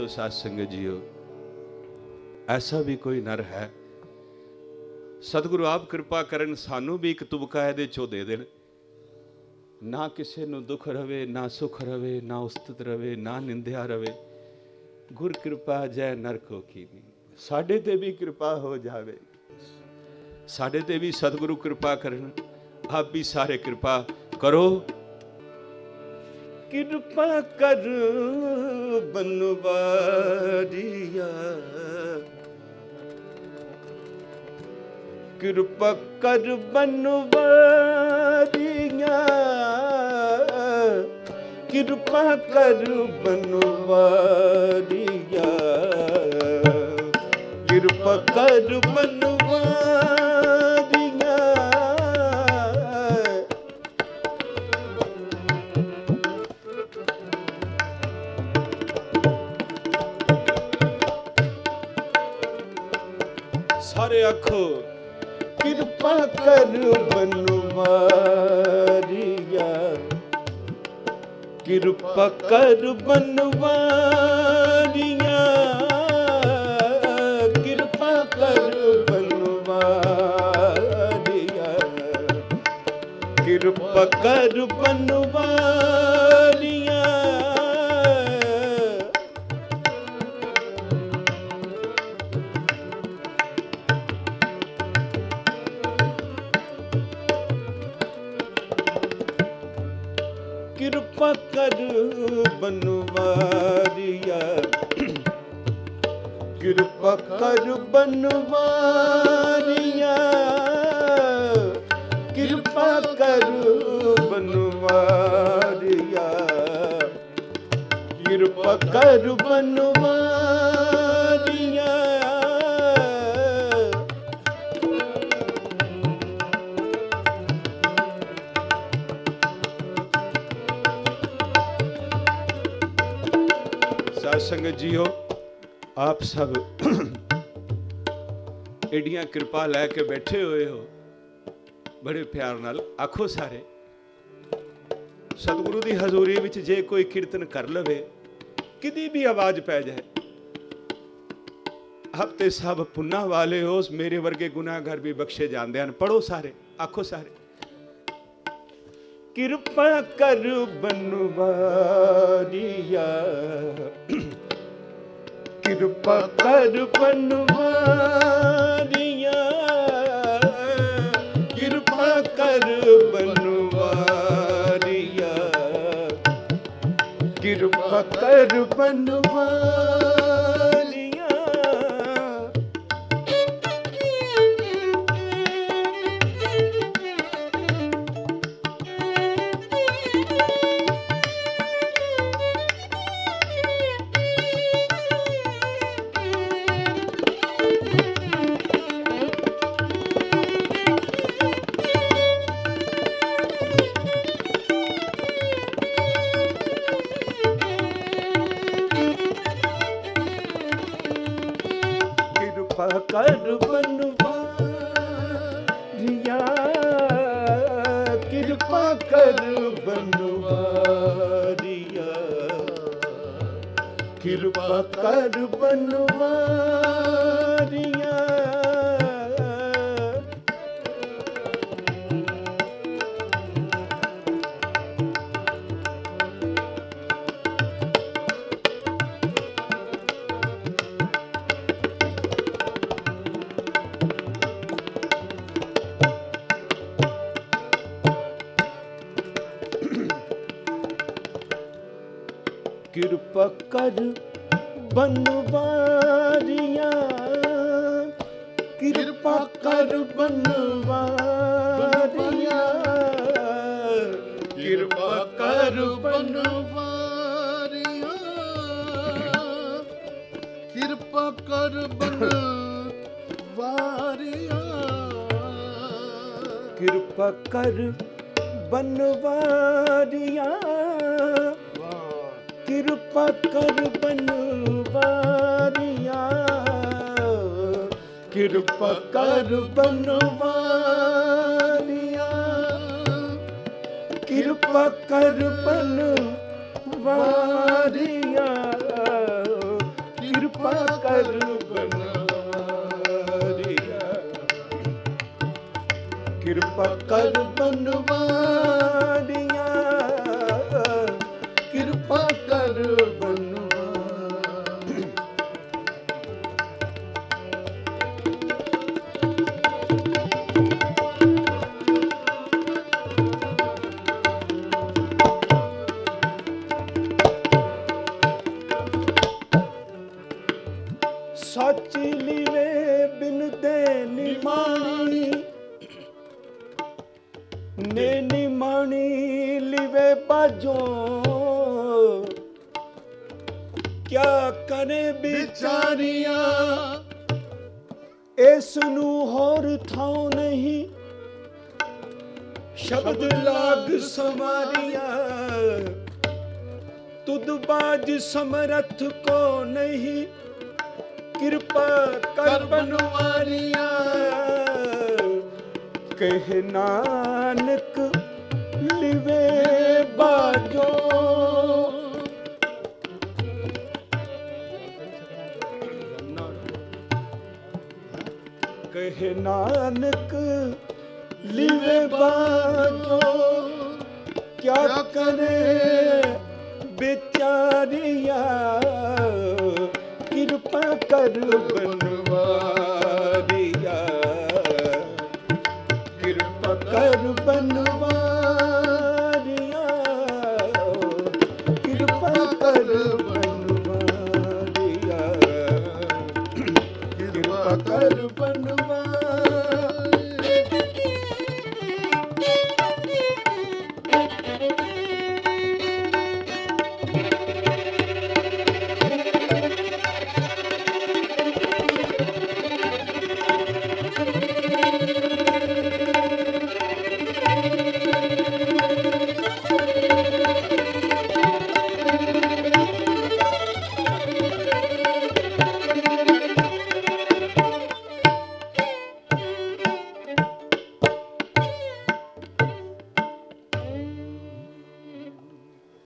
ਦੋਸਤੋ ਸਾਧ ਸੰਗਤ ਜੀਓ, ਐਸਾ ਵੀ ਕੋਈ ਨਰ ਹੈ। ਸਤਿਗੁਰੂ ਆਪ ਕਿਰਪਾ ਕਰਨ ਸਾਨੂੰ ਵੀ ਇੱਕ ਤੁਬਕਾ ਇਹਦੇ ਚੋਂ ਦੇ ਦੇਣ। ਨਾ ਕਿਸੇ ਨੂੰ ਦੁੱਖ ਰਵੇ, ਨਾ ਸੁਖ ਰਵੇ, ਨਾ ਉਸਤਤ ਰਵੇ, ਨਾ ਨਿੰਦਿਆ ਰਵੇ। ਗੁਰ ਕਿਰਪਾ ਜੈ ਨਰ ਕੋ ਕੀਨੀ। ਸਾਡੇ ਤੇ ਵੀ ਕਿਰਪਾ ਹੋ ਜਾਵੇ। ਸਾਡੇ ਤੇ ਵੀ ਸਤਿਗੁਰੂ ਕਿਰਪਾ ਕਰਨ। ਆਪ ਵੀ ਸਾਰੇ ਕਿਰਪਾ ਕਰੋ। ਕਿਰਪਾ ਕਰ ਬਨਵਾਰੀਆ। ਕਿਰਪਾ ਕਰ ਬਨਵਾਰੀਆ। ਕਿਰਪਾ ਕਰ ਬਨਵਾਰੀਆ। ਕਿਰਪਾ ਕਰ ਬਨਵਾਰੀਆ। ਸਾਰੇ ਆਖੋ ਕਿਰਪਾ ਕਰ ਬਨਵਾਰੀਆ ਕਿਰਪਾ ਕਰ ਬਨਵਾਰੀਆ ਕਿਰਪਾ ਕਰ ਬਨਵਾਰੀਆ ਕਿਰਪਾ ਕਰ ਬਨਵਾਰੀਆ ਕਿਰਪਾ ਕਰ ਬਨਵਾਰੀਆ। ਕਿਰਪਾ ਕਰ ਬਨਵਾਰੀਆ। ਕਿਰਪਾ ਕਰ ਬਨਵਾਰੀਆ। ਕਿਰਪਾ ਕਰ ਬਨਵਾਰੀਆ। ਸਾਧ ਸੰਗਤ ਜੀਓ, ਆਪ ਸਭ ਏਡੀਆਂ ਕਿਰਪਾ ਲੈ ਕੇ ਬੈਠੇ ਹੋਏ ਹੋ। ਬੜੇ ਪਿਆਰ ਨਾਲ ਆਖੋ ਸਾਰੇ, ਸਤਿਗੁਰੂ ਦੀ ਹਜ਼ੂਰੀ ਵਿੱਚ ਜੇ ਕੋਈ ਕੀਰਤਨ ਕਰ ਲਵੇ, ਕਿਦੀ ਵੀ ਆਵਾਜ਼ ਪੈ ਜਾਏ। ਹਫ਼ਤੇ ਸਭ ਪੁੰਨਾ ਵਾਲੇ ਹੋ ਮੇਰੇ ਵਰਗੇ ਗੁਨਾਹਗਰ ਵੀ ਬਖਸ਼ੇ ਜਾਂਦੇ ਹਨ। ਪੜੋ ਸਾਰੇ, ਆਖੋ ਸਾਰੇ। ਕਿਰਪਾ ਕਰ ਬਨਵਾਰੀਆ। ਕਿਰਪਾ ਕਰ ਬਨਵਾਰੀਆ। ਕਿਰਪਾ ਕਰ ਬਨਵਾਰੀਆ। ਕਿਰਪਾ ਕਰ ਬਨਵਾਰੀਆ ਕਿਰਪਾ ਕਰ ਬਨਵਾਰੀਆ ਕਿਰਪਾ ਕਰ ਬਨਵਾਰੀਆ ਕਿਰਪਾ ਕਰ ਬਨਵਾਰੀਆ ਕਿਰਪਾ ਕਰ ਬਨਵਾਰੀਆ ਕਿਰਪਾ ਕਰ ਬਨਵਾਰੀਆ ਕਿਰਪਾ ਕਰ ਬਨਵਾਰੀਆਂ ਕਿਰਪਾ ਕਰ ਬਨਵਾਰੀਆਂ ਕਿਰਪਾ ਕਰ ਬਨਵਾਰੀਆ ਕਿਰਪਾ ਕਰ ਬਨਵਾਰੀਆ ਕਿਰਪਾ ਕਰ ਬਨਵਾਰੀਆ ਕਿਰਪਾ ਕਰ ਬਨਵਾਰੀਆ ਕਿਰਪਾ ਕਰ ਬਨਵਾਰੀਆ ਦੇ ਨਿਮਾਣੀ ਨੇ ਲਿਵੇ ਬਾਜੋ ਕਿਆ ਕਰੇ ਵਿਚਾਰੀਆਂ? ਇਸ ਨੂੰ ਹੋਰ ਥਾਂ ਨਹੀਂ। ਸ਼ਬਦ ਲਾਗ ਸਮਾਰੀਆਂ। ਤੁਧ ਬਾਜ ਸਮਰਥ ਕੋ ਨਹੀਂ। ਕਿਰਪਾ ਕਰ ਬਨਵਾਰੀਆਂ। ਕਹਿ ਨਾਨਕ ਲਿਵੇ ਬਾਜੋ। ਕਹਿ ਨਾਨਕ ਲਿਵੇ ਬਾਜੋ। ਕਿਆ ਕਰੇ ਵਿਚਾਰੀਆ ਕਿਰਪਾ ਕਰ ਬਨਵਾਰੀਆ ਕਰ